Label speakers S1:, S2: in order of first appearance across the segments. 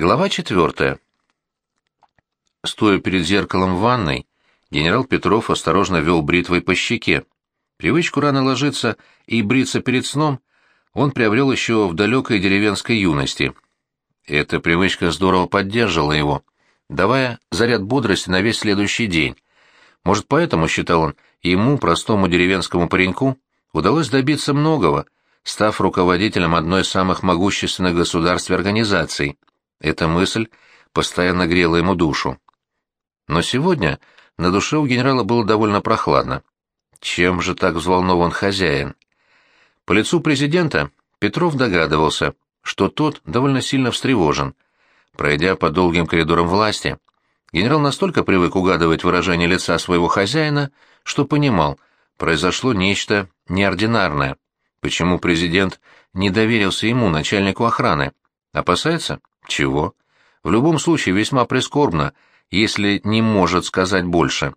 S1: Глава четвертая. Стоя перед зеркалом в ванной, генерал Петров осторожно вел бритвой по щеке. Привычку рано ложиться и бриться перед сном он приобрел еще в далекой деревенской юности. Эта привычка здорово поддерживала его, давая заряд бодрости на весь следующий день. Может, поэтому, считал он, ему, простому деревенскому пареньку, удалось добиться многого, став руководителем одной из самых могущественных государств и организаций. Эта мысль постоянно грела ему душу. Но сегодня на душе у генерала было довольно прохладно. Чем же так взволнован хозяин? По лицу президента Петров догадывался, что тот довольно сильно встревожен. Пройдя по долгим коридорам власти, генерал настолько привык угадывать выражение лица своего хозяина, что понимал, произошло нечто неординарное. Почему президент не доверился ему, начальнику охраны? Опасается? Чего? В любом случае весьма прискорбно, если не может сказать больше.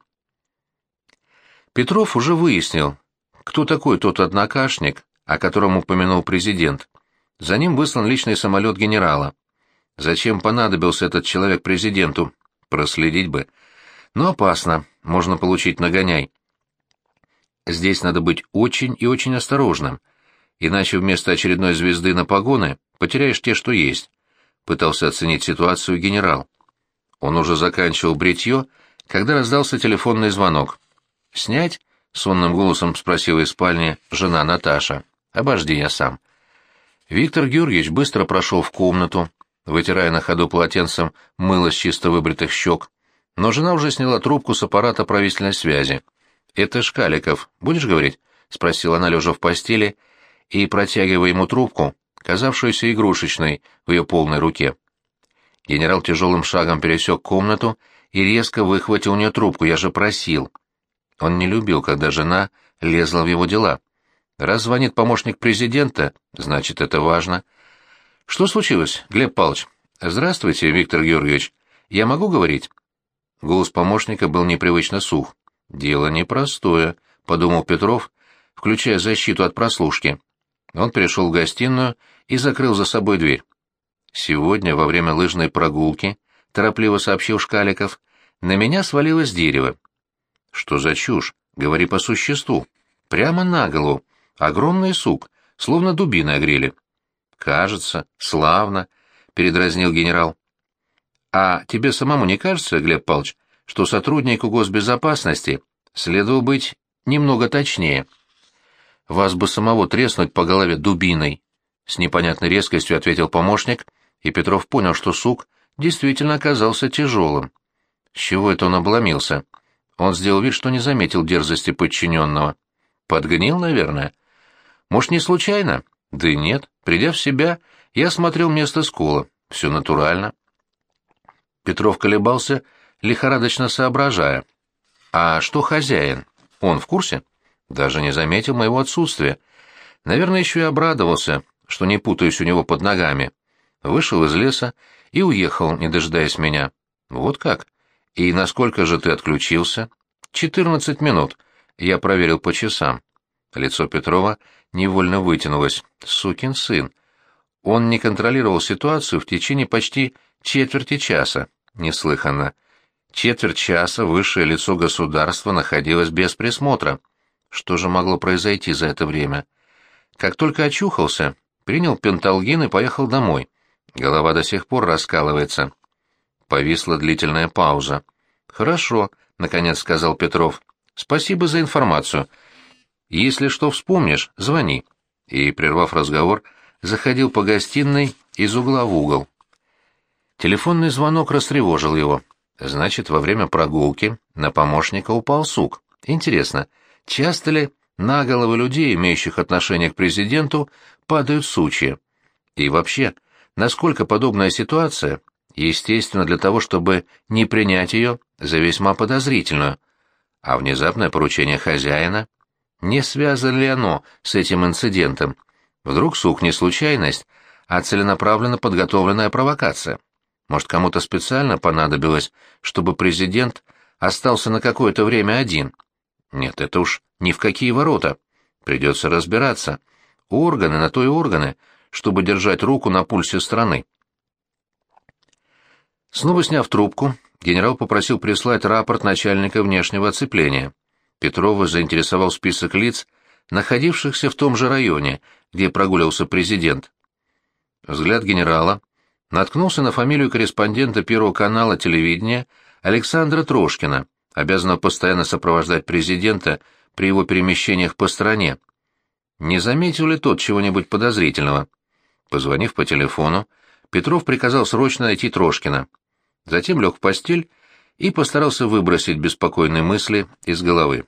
S1: Петров уже выяснил, кто такой тот однокашник, о котором упомянул президент. За ним выслан личный самолет генерала. Зачем понадобился этот человек президенту? Проследить бы. Но опасно, можно получить нагоняй. Здесь надо быть очень и очень осторожным, иначе вместо очередной звезды на погоны потеряешь те, что есть. Пытался оценить ситуацию генерал. Он уже заканчивал бритье, когда раздался телефонный звонок. «Снять?» — сонным голосом спросила из спальни жена Наташа. Обожди, я сам. Виктор Георгиевич быстро прошел в комнату, вытирая на ходу полотенцем мыло с чисто выбритых щек. Но жена уже сняла трубку с аппарата правительной связи. «Это Шкаликов. Будешь говорить?» — спросила она, лежа в постели, и протягивая ему трубку, казавшуюся игрушечной в ее полной руке. Генерал тяжелым шагом пересек комнату и резко выхватил у нее трубку. «Я же просил». Он не любил, когда жена лезла в его дела. Раз звонит помощник президента, значит, это важно. Что случилось, Глеб Павлович? Здравствуйте, Виктор Георгиевич. Я могу говорить? Голос помощника был непривычно сух. Дело непростое, подумал Петров, включая защиту от прослушки. Он перешел в гостиную и закрыл за собой дверь. Сегодня, во время лыжной прогулки, торопливо сообщил Шкаликов, на меня свалилось дерево. Что за чушь? Говори по существу. Прямо на голову. Огромный сук, словно дубины огрели. «Кажется, славно», — передразнил генерал. «А тебе самому не кажется, Глеб Павлович, что сотруднику госбезопасности следовало быть немного точнее?» «Вас бы самого треснуть по голове дубиной», — с непонятной резкостью ответил помощник, и Петров понял, что сук действительно оказался тяжелым. С чего это он обломился? Он сделал вид, что не заметил дерзости подчиненного. «Подгнил, наверное?» Может, не случайно? Да и нет. Придя в себя, я смотрел место скола. Все натурально. Петров колебался, лихорадочно соображая. А что хозяин? Он в курсе? Даже не заметил моего отсутствия. Наверное, еще и обрадовался, что не путаюсь у него под ногами. Вышел из леса и уехал, не дожидаясь меня. Вот как? И насколько же ты отключился? Четырнадцать минут. Я проверил по часам. Лицо Петрова невольно вытянулось. Сукин сын. Он не контролировал ситуацию в течение почти четверти часа. Неслыханно. Четверть часа высшее лицо государства находилось без присмотра. Что же могло произойти за это время? Как только очухался, принял пенталгин и поехал домой. Голова до сих пор раскалывается. Повисла длительная пауза. «Хорошо», — наконец сказал Петров. «Спасибо за информацию. Если что вспомнишь, звони». И, прервав разговор, заходил по гостиной из угла в угол. Телефонный звонок растревожил его. Значит, во время прогулки на помощника упал сук. Интересно, часто ли на головы людей, имеющих отношение к президенту, падают сучья? И вообще, насколько подобная ситуация естественно для того, чтобы не принять ее за весьма подозрительную, а внезапное поручение хозяина — не связано ли оно с этим инцидентом? Вдруг сук не случайность, а целенаправленно подготовленная провокация? Может, кому-то специально понадобилось, чтобы президент остался на какое-то время один? Нет, это уж ни в какие ворота. Придется разбираться. Органы на то и органы, чтобы держать руку на пульсе страны. Снова сняв трубку, генерал попросил прислать рапорт начальника внешнего оцепления. Петрова заинтересовал список лиц, находившихся в том же районе, где прогуливался президент. Взгляд генерала наткнулся на фамилию корреспондента Первого канала телевидения Александра Трошкина, обязанного постоянно сопровождать президента при его перемещениях по стране. Не заметил ли тот чего-нибудь подозрительного? Позвонив по телефону, Петров приказал срочно найти Трошкина. Затем лег в постель и постарался выбросить беспокойные мысли из головы.